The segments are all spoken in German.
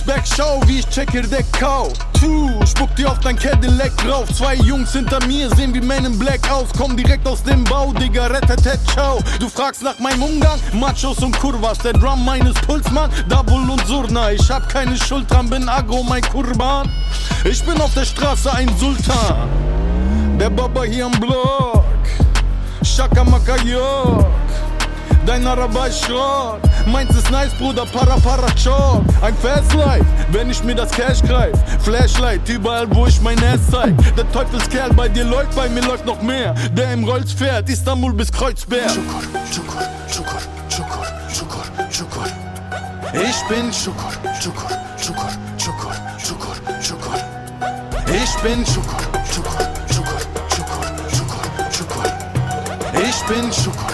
back, schau, wie ich Checkerdek kau. Tu, spuck dir auf dein Cadillac drauf. Zwei Jungs hinter mir sehen wie Men in Black aus. Komm direkt aus dem Bau, Digga, rettet, ciao. Du fragst nach meinem Umgang, Machos und Kurvas. Der Drum meines Pulsmann, Double und Surna. Ich hab keine Schuld dran, bin aggro, mein Kurban. Ich bin auf der Straße ein Sultan. Der Baba hier am Block. Shakamaka York. Dein Schrott. Meins ist nice, Bruder, para para chok. Ein Fast Life, wenn ich mir das Cash greif. Flashlight, überall wo ich mein Ass zeig. Der Teufelskerl bei dir läuft, bei mir läuft noch mehr. Der im Rolls fährt, Istanbul bis Kreuzberg. Çukur, çukur, çukur, çukur, çukur, çukur. Ich bin Çukur, çukur, çukur, çukur, çukur, çukur. ich bin Çukur, çukur, çukur, çukur, çukur, çukur. ich bin Çukur,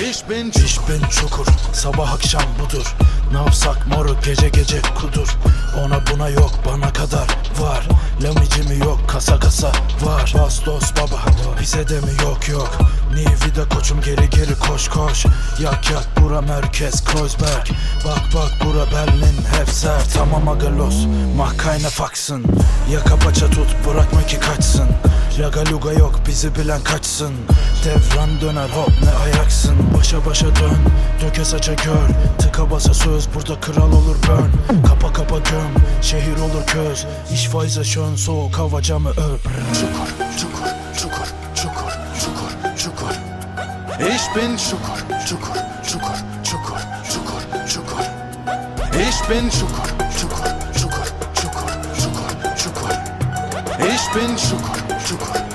ich bin İş ben çukur. Sabah akşam budur. Ne yapsak moru gece gece kudur. Ona buna yok bana kadar var. Lamici mi yok kasa kasa var. Bastos baba bize de mi? Yok yok. Ni vida koçum geri geri koş koş. Yak yak bura merkez Kreuzberg. Bak bak bura Berlin hep sert. Tamam agalos mach keine faksın. Yaka paça tut bırakma ki kaçsın. Laga luga yok bizi bilen kaçsın. Devran döner hop ne ayaksın? Başa başa dön döke saça gör. Tıka basa söz burada kral olur bön Kapa kapa göm şehir olur köz. İş faize şön soğuk hava camı çukur, çukur, ich bin Çukur, çukur, çukur, çukur, çukur, çukur. ich bin Çukur, çukur, çukur, çukur, çukur, çukur. ich bin Çukur, çukur,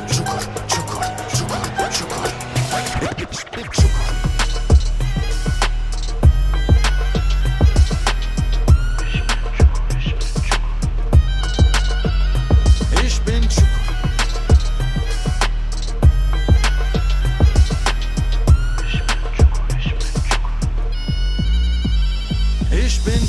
Ich bin